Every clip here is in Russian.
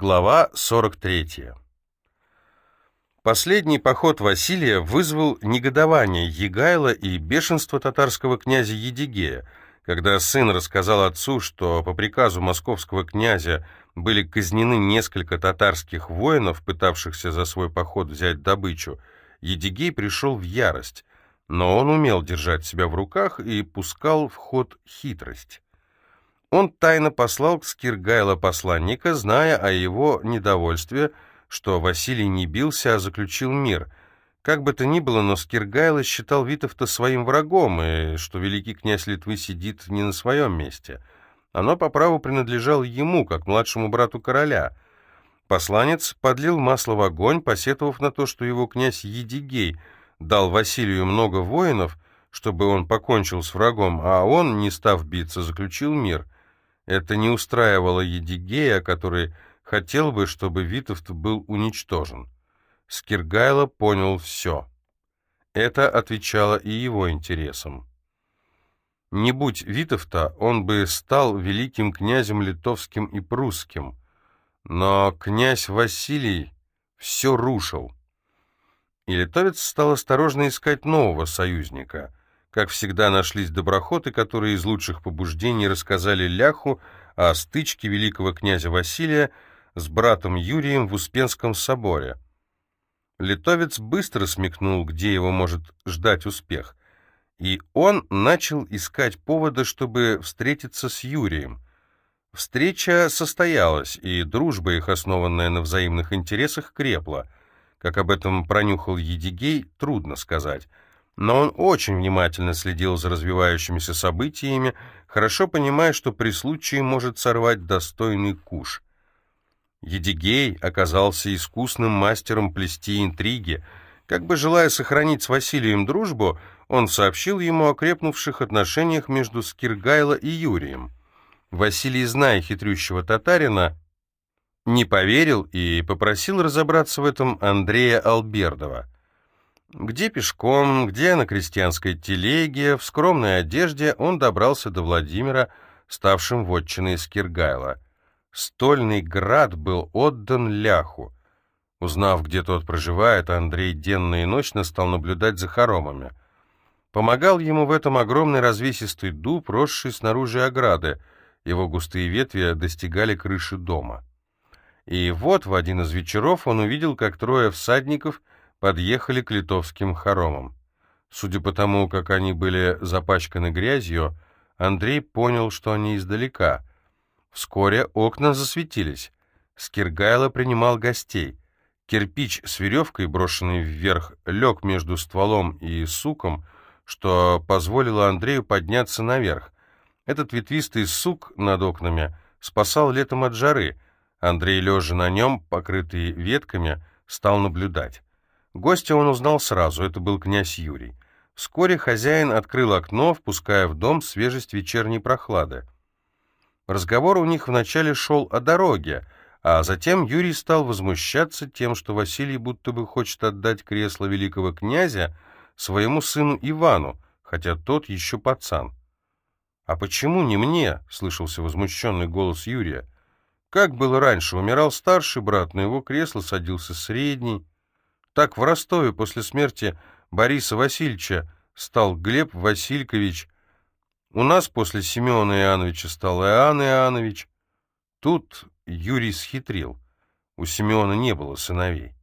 Глава 43. Последний поход Василия вызвал негодование Егайла и бешенство татарского князя Едигея, когда сын рассказал отцу, что по приказу московского князя были казнены несколько татарских воинов, пытавшихся за свой поход взять добычу, Едигей пришел в ярость, но он умел держать себя в руках и пускал в ход хитрость. Он тайно послал к Скиргайло посланника, зная о его недовольстве, что Василий не бился, а заключил мир. Как бы то ни было, но Скиргайло считал Витовта своим врагом, и что великий князь Литвы сидит не на своем месте. Оно по праву принадлежало ему, как младшему брату короля. Посланец подлил масло в огонь, посетовав на то, что его князь Едигей — дал Василию много воинов, чтобы он покончил с врагом, а он, не став биться, заключил мир. Это не устраивало Едигея, который хотел бы, чтобы Витовт был уничтожен. Скиргайло понял все. Это отвечало и его интересам. Не будь Витовта, он бы стал великим князем литовским и прусским. Но князь Василий все рушил и литовец стал осторожно искать нового союзника. Как всегда нашлись доброхоты, которые из лучших побуждений рассказали Ляху о стычке великого князя Василия с братом Юрием в Успенском соборе. Литовец быстро смекнул, где его может ждать успех, и он начал искать повода, чтобы встретиться с Юрием. Встреча состоялась, и дружба их, основанная на взаимных интересах, крепла — как об этом пронюхал Едигей, трудно сказать. Но он очень внимательно следил за развивающимися событиями, хорошо понимая, что при случае может сорвать достойный куш. Едигей оказался искусным мастером плести интриги. Как бы желая сохранить с Василием дружбу, он сообщил ему о крепнувших отношениях между Скиргайло и Юрием. Василий, зная хитрющего татарина, не поверил и попросил разобраться в этом Андрея Албердова. Где пешком, где на крестьянской телеге, в скромной одежде он добрался до Владимира, ставшим вотчиной Скиргайла. Стольный град был отдан ляху. Узнав, где тот проживает, Андрей денно и ночно стал наблюдать за хоромами. Помогал ему в этом огромный развесистый дуб, росший снаружи ограды. Его густые ветви достигали крыши дома. И вот в один из вечеров он увидел, как трое всадников подъехали к литовским хоромам. Судя по тому, как они были запачканы грязью, Андрей понял, что они издалека. Вскоре окна засветились. Скиргайло принимал гостей. Кирпич с веревкой, брошенный вверх, лег между стволом и суком, что позволило Андрею подняться наверх. Этот ветвистый сук над окнами спасал летом от жары — Андрей, лежа на нем, покрытый ветками, стал наблюдать. Гостя он узнал сразу, это был князь Юрий. Вскоре хозяин открыл окно, впуская в дом свежесть вечерней прохлады. Разговор у них вначале шел о дороге, а затем Юрий стал возмущаться тем, что Василий будто бы хочет отдать кресло великого князя своему сыну Ивану, хотя тот еще пацан. «А почему не мне?» — слышался возмущенный голос Юрия. Как было раньше, умирал старший брат, на его кресло садился средний. Так в Ростове после смерти Бориса Васильевича стал Глеб Василькович. У нас после Семена Иоанновича стал Иоанн Иоаннович. Тут Юрий схитрил. У Семена не было сыновей.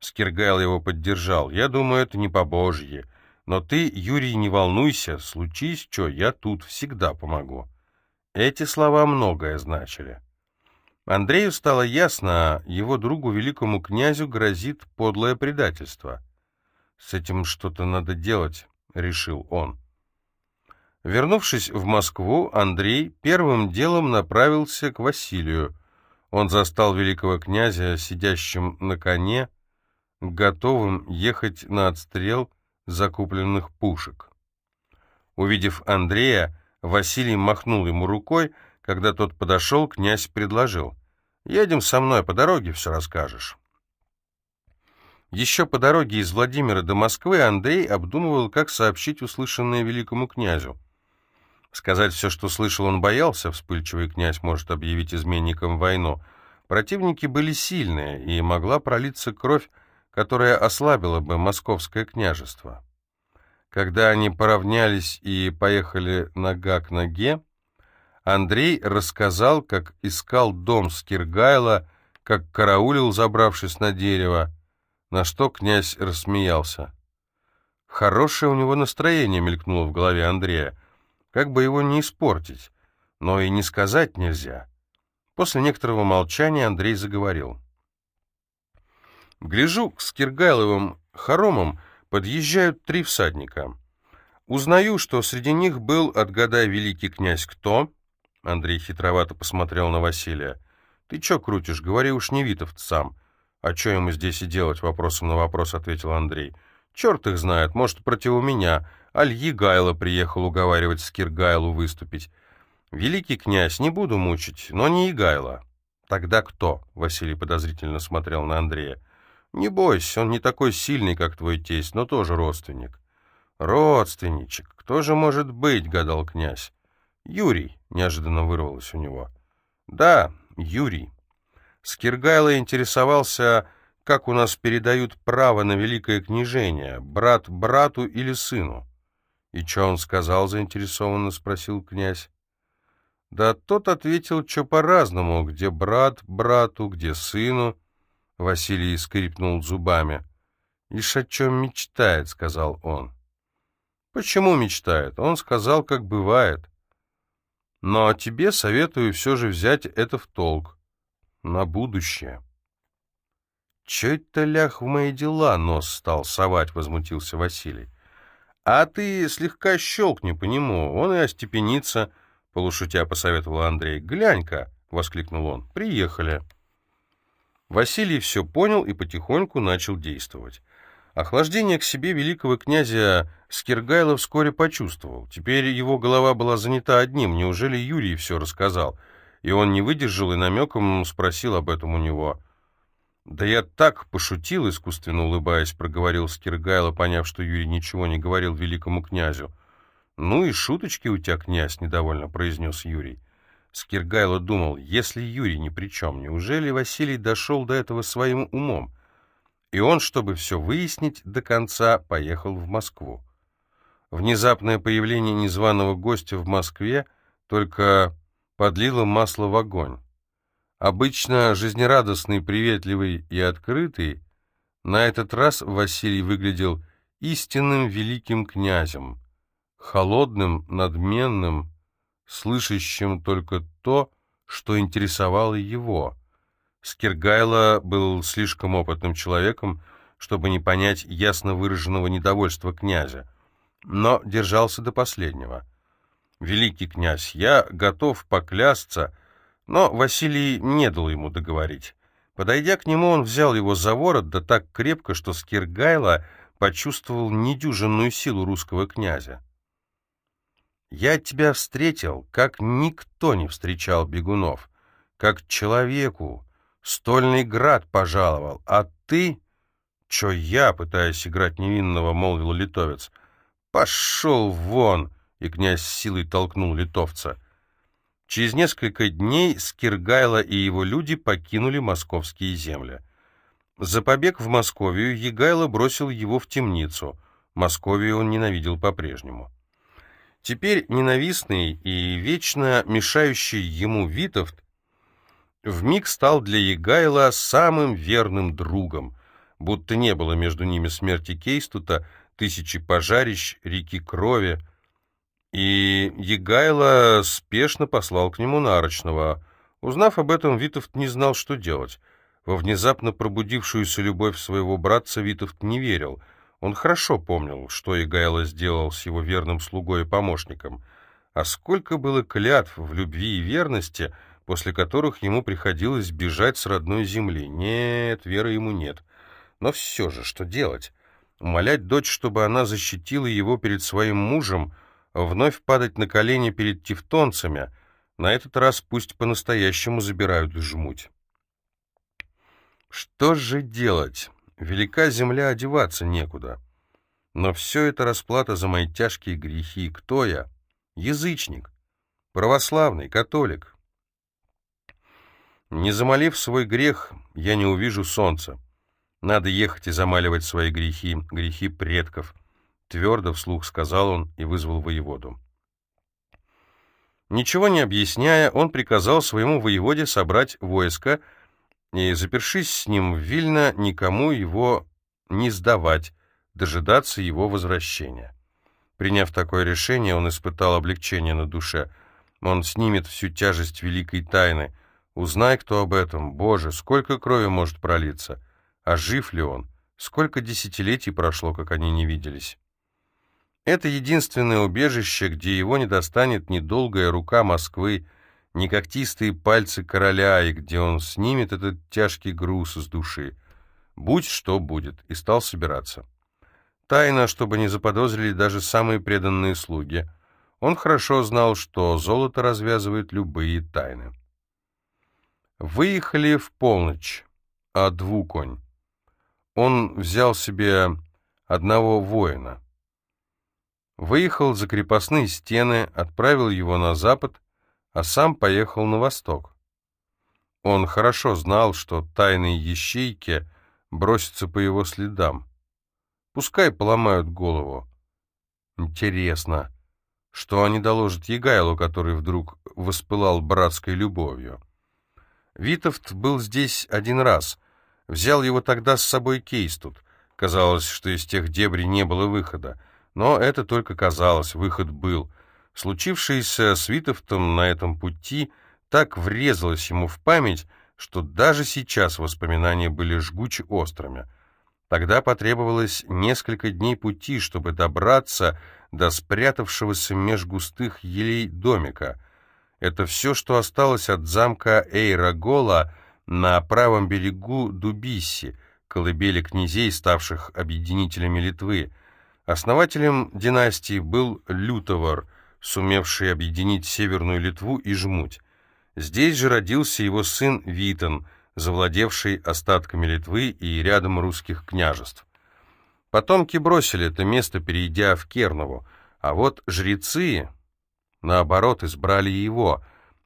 Скиргайл его поддержал. «Я думаю, это не по-божье. Но ты, Юрий, не волнуйся. Случись что, я тут всегда помогу». Эти слова многое значили. Андрею стало ясно, его другу, великому князю, грозит подлое предательство. «С этим что-то надо делать», — решил он. Вернувшись в Москву, Андрей первым делом направился к Василию. Он застал великого князя, сидящим на коне, готовым ехать на отстрел закупленных пушек. Увидев Андрея, Василий махнул ему рукой, когда тот подошел, князь предложил. Едем со мной, по дороге все расскажешь. Еще по дороге из Владимира до Москвы Андрей обдумывал, как сообщить услышанное великому князю. Сказать все, что слышал, он боялся, вспыльчивый князь может объявить изменникам войну. Противники были сильные, и могла пролиться кровь, которая ослабила бы московское княжество. Когда они поравнялись и поехали нога к ноге, Андрей рассказал, как искал дом Скиргайла, как караулил, забравшись на дерево, на что князь рассмеялся. Хорошее у него настроение мелькнуло в голове Андрея. Как бы его не испортить, но и не сказать нельзя. После некоторого молчания Андрей заговорил. Гляжу, к Скиргайловым хоромам подъезжают три всадника. Узнаю, что среди них был, отгадай, великий князь, кто? Андрей хитровато посмотрел на Василия. Ты чё крутишь? Говори уж не Витовт сам. А чё ему здесь и делать? Вопросом на вопрос ответил Андрей. Черт их знает, может, против меня. Аль Егайло приехал уговаривать Скиргайлу выступить. «Великий князь, не буду мучить, но не Игайло». «Тогда кто?» — Василий подозрительно смотрел на Андрея. «Не бойся, он не такой сильный, как твой тесть, но тоже родственник». «Родственничек, кто же может быть?» — гадал князь. «Юрий», — неожиданно вырвалось у него. «Да, Юрий». Скиргайло интересовался, как у нас передают право на великое княжение, брат брату или сыну. «И что он сказал?» — заинтересованно спросил князь. Да тот ответил, что по-разному, где брат брату, где сыну. Василий скрипнул зубами. «Ишь о чем мечтает», — сказал он. «Почему мечтает?» Он сказал, как бывает. «Но тебе советую все же взять это в толк. На будущее». «Че это лях в мои дела?» — нос стал совать, — возмутился Василий. «А ты слегка щелкни по нему, он и остепенится». — полушутя посоветовал Андрей. «Глянь-ка!» — воскликнул он. «Приехали». Василий все понял и потихоньку начал действовать. Охлаждение к себе великого князя Скиргайло вскоре почувствовал. Теперь его голова была занята одним. Неужели Юрий все рассказал? И он не выдержал и намеком спросил об этом у него. «Да я так пошутил», — искусственно улыбаясь, проговорил Скиргайло, поняв, что Юрий ничего не говорил великому князю. «Ну и шуточки у тебя, князь», — недовольно произнес Юрий. Скиргайло думал, если Юрий ни при чем, неужели Василий дошел до этого своим умом? И он, чтобы все выяснить до конца, поехал в Москву. Внезапное появление незваного гостя в Москве только подлило масло в огонь. Обычно жизнерадостный, приветливый и открытый, на этот раз Василий выглядел истинным великим князем, холодным, надменным, слышащим только то, что интересовало его. Скиргайло был слишком опытным человеком, чтобы не понять ясно выраженного недовольства князя, но держался до последнего. «Великий князь, я готов поклясться», но Василий не дал ему договорить. Подойдя к нему, он взял его за ворот, да так крепко, что Скиргайло почувствовал недюжинную силу русского князя. Я тебя встретил, как никто не встречал бегунов, как человеку. Стольный град пожаловал, а ты... Чё я, пытаясь играть невинного, молвил литовец. Пошел вон! И князь силой толкнул литовца. Через несколько дней Скиргайло и его люди покинули московские земли. За побег в Московию Егайло бросил его в темницу. Московию он ненавидел по-прежнему. Теперь ненавистный и вечно мешающий ему Витовт вмиг стал для Егайла самым верным другом, будто не было между ними смерти Кейстута, тысячи пожарищ, реки крови. И Егайло спешно послал к нему Нарочного. Узнав об этом, Витовт не знал, что делать. Во внезапно пробудившуюся любовь своего братца Витовт не верил — он хорошо помнил, что Игайло сделал с его верным слугой и помощником, а сколько было клятв в любви и верности, после которых ему приходилось бежать с родной земли. Нет, веры ему нет. Но все же, что делать? Умолять дочь, чтобы она защитила его перед своим мужем, вновь падать на колени перед тевтонцами, на этот раз пусть по-настоящему забирают жмуть. Что же делать? Велика земля, одеваться некуда. Но все это расплата за мои тяжкие грехи. Кто я? Язычник, православный, католик. Не замолив свой грех, я не увижу солнца. Надо ехать и замаливать свои грехи, грехи предков. Твердо вслух сказал он и вызвал воеводу. Ничего не объясняя, он приказал своему воеводе собрать войско и, запершись с ним в Вильно, никому его не сдавать, дожидаться его возвращения. Приняв такое решение, он испытал облегчение на душе. Он снимет всю тяжесть великой тайны. Узнай, кто об этом. Боже, сколько крови может пролиться. А жив ли он? Сколько десятилетий прошло, как они не виделись? Это единственное убежище, где его не достанет ни долгая рука Москвы, ни когтистые пальцы короля, и где он снимет этот тяжкий груз из души. Будь что будет, и стал собираться. Тайно, чтобы не заподозрили даже самые преданные слуги. Он хорошо знал, что золото развязывает любые тайны. Выехали в полночь, а двуконь. Он взял себе одного воина. Выехал за крепостные стены, отправил его на запад, а сам поехал на восток. Он хорошо знал, что тайные ящейки бросятся по его следам. Пускай поломают голову. Интересно, что они доложат Егайлу, который вдруг воспылал братской любовью. Витовт был здесь один раз. Взял его тогда с собой Кейстут. Казалось, что из тех дебрей не было выхода. Но это только казалось, выход был. Случившееся с Витовтом на этом пути так врезалось ему в память, что даже сейчас воспоминания были жгуче острыми. Тогда потребовалось несколько дней пути, чтобы добраться до спрятавшегося меж густых елей домика. Это все, что осталось от замка Эйрагола на правом берегу Дубисси, колыбели князей, ставших объединителями Литвы. Основателем династии был Лютовар, сумевший объединить Северную Литву и Жмуть. Здесь же родился его сын Витон, завладевший остатками Литвы и рядом русских княжеств. Потомки бросили это место, перейдя в Кернову, а вот жрецы, наоборот, избрали его,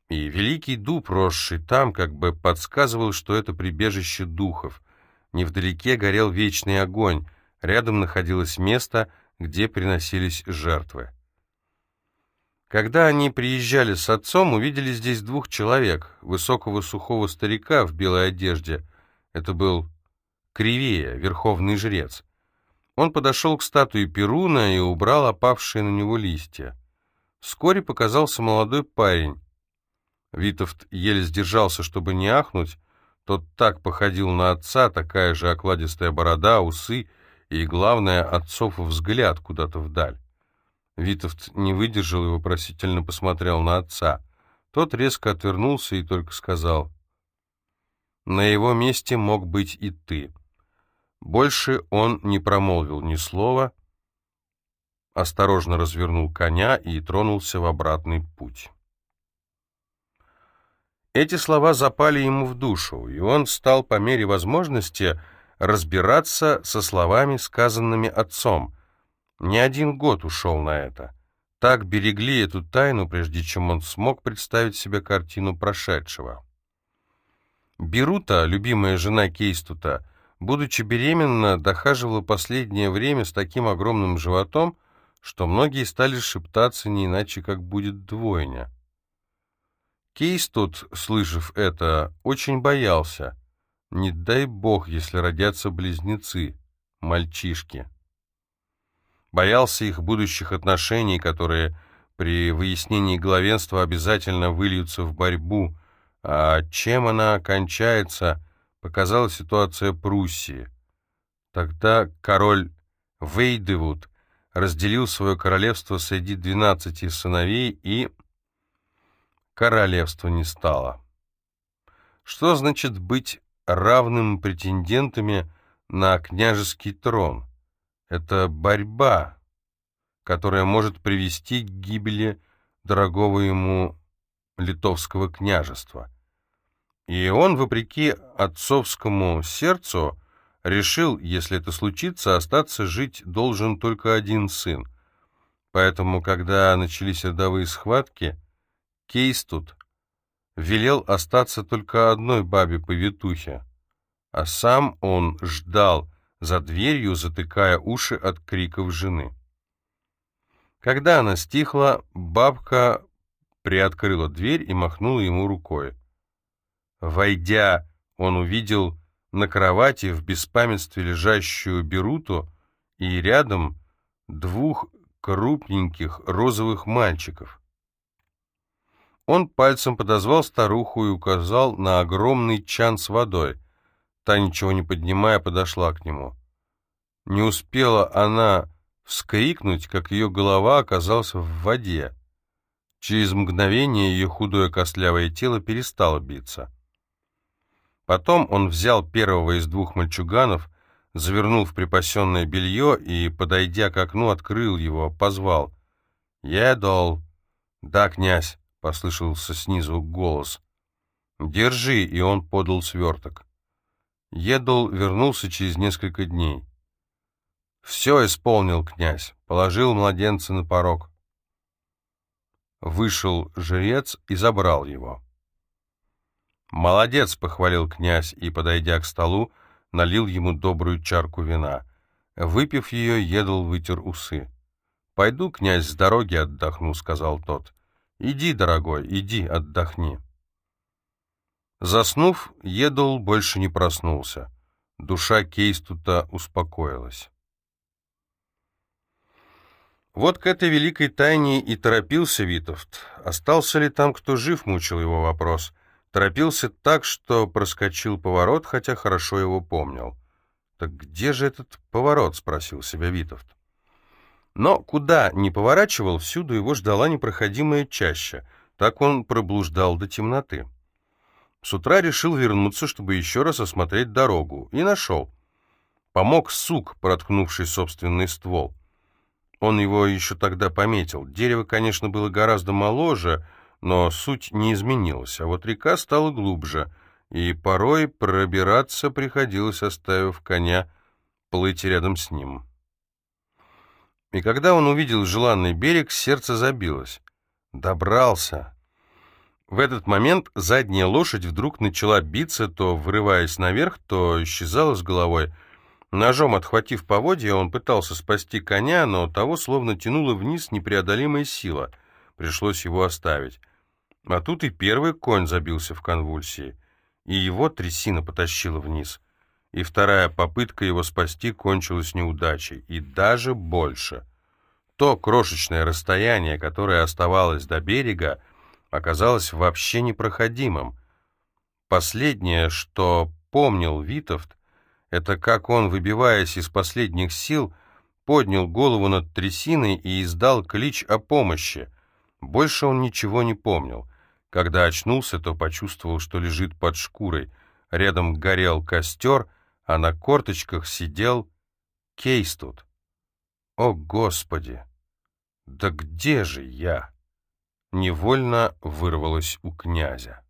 и великий дуб, росший там, как бы подсказывал, что это прибежище духов. Невдалеке горел вечный огонь, Рядом находилось место, где приносились жертвы. Когда они приезжали с отцом, увидели здесь двух человек, высокого сухого старика в белой одежде. Это был Кривея, верховный жрец. Он подошел к статуе Перуна и убрал опавшие на него листья. Вскоре показался молодой парень. Витовт еле сдержался, чтобы не ахнуть. Тот так походил на отца, такая же окладистая борода, усы — и, главное, отцов взгляд куда-то вдаль. Витовт не выдержал и вопросительно посмотрел на отца. Тот резко отвернулся и только сказал, «На его месте мог быть и ты». Больше он не промолвил ни слова, осторожно развернул коня и тронулся в обратный путь. Эти слова запали ему в душу, и он стал по мере возможности разбираться со словами, сказанными отцом. Не один год ушел на это. Так берегли эту тайну, прежде чем он смог представить себе картину прошедшего. Берута, любимая жена Кейстута, будучи беременна, дохаживала последнее время с таким огромным животом, что многие стали шептаться не иначе, как будет двойня. Кейстут, слышав это, очень боялся — не дай бог, если родятся близнецы, мальчишки. Боялся их будущих отношений, которые при выяснении главенства обязательно выльются в борьбу, а чем она кончается, показала ситуация Пруссии. Тогда король Вейдевуд разделил свое королевство среди двенадцати сыновей, и королевства не стало. Что значит быть равным претендентами на княжеский трон. Это борьба, которая может привести к гибели дорогого ему литовского княжества. И он, вопреки отцовскому сердцу, решил, если это случится, остаться жить должен только один сын. Поэтому, когда начались рядовые схватки, Кейстут велел остаться только одной бабе-повитухе, а сам он ждал за дверью, затыкая уши от криков жены. Когда она стихла, бабка приоткрыла дверь и махнула ему рукой. Войдя, он увидел на кровати в беспамятстве лежащую Беруту и рядом двух крупненьких розовых мальчиков. Он пальцем подозвал старуху и указал на огромный чан с водой. Та, ничего не поднимая, подошла к нему. Не успела она вскрикнуть, как ее голова оказалась в воде. Через мгновение ее худое костлявое тело перестало биться. Потом он взял первого из двух мальчуганов, завернул в припасенное белье и, подойдя к окну, открыл его, позвал. «Едол!» «Да, князь!» — послышался снизу голос. «Держи!» — и он подал сверток. Едол вернулся через несколько дней. «Все исполнил князь, положил младенца на порог». Вышел жрец и забрал его. «Молодец!» — похвалил князь и, подойдя к столу, налил ему добрую чарку вина. Выпив ее, Едл вытер усы. «Пойду, князь, с дороги отдохну», — сказал тот. «Иди, дорогой, иди, отдохни». Заснув, Едл больше не проснулся. Душа Кейстута успокоилась. Вот к этой великой тайне и торопился Витовт. Остался ли там кто жив, мучил его вопрос — Торопился так, что проскочил поворот, хотя хорошо его помнил. «Так где же этот поворот?» — спросил себя Витовт. Но куда ни поворачивал, всюду его ждала непроходимая чаща. Так он проблуждал до темноты. С утра решил вернуться, чтобы еще раз осмотреть дорогу, и нашел. Помог сук, проткнувший собственный ствол. Он его еще тогда пометил. Дерево, конечно, было гораздо моложе, но суть не изменилась, а вот река стала глубже, и порой пробираться приходилось, оставив коня плыть рядом с ним. И когда он увидел желанный берег, сердце забилось. Добрался. В этот момент задняя лошадь вдруг начала биться, то вырываясь наверх, то исчезала с головой. Ножом отхватив поводья, он пытался спасти коня, но того словно тянуло вниз непреодолимая сила. Пришлось его оставить. А тут и первый конь забился в конвульсии, и его трясина потащила вниз. И вторая попытка его спасти кончилась неудачей, и даже больше. То крошечное расстояние, которое оставалось до берега, оказалось вообще непроходимым. Последнее, что помнил Витовт, это как он, выбиваясь из последних сил, поднял голову над трясиной и издал клич о помощи. Больше он ничего не помнил. Когда очнулся, то почувствовал, что лежит под шкурой. Рядом горел костер, а на корточках сидел Кейс тут. О, Господи! Да где же я? Невольно вырвалось у князя.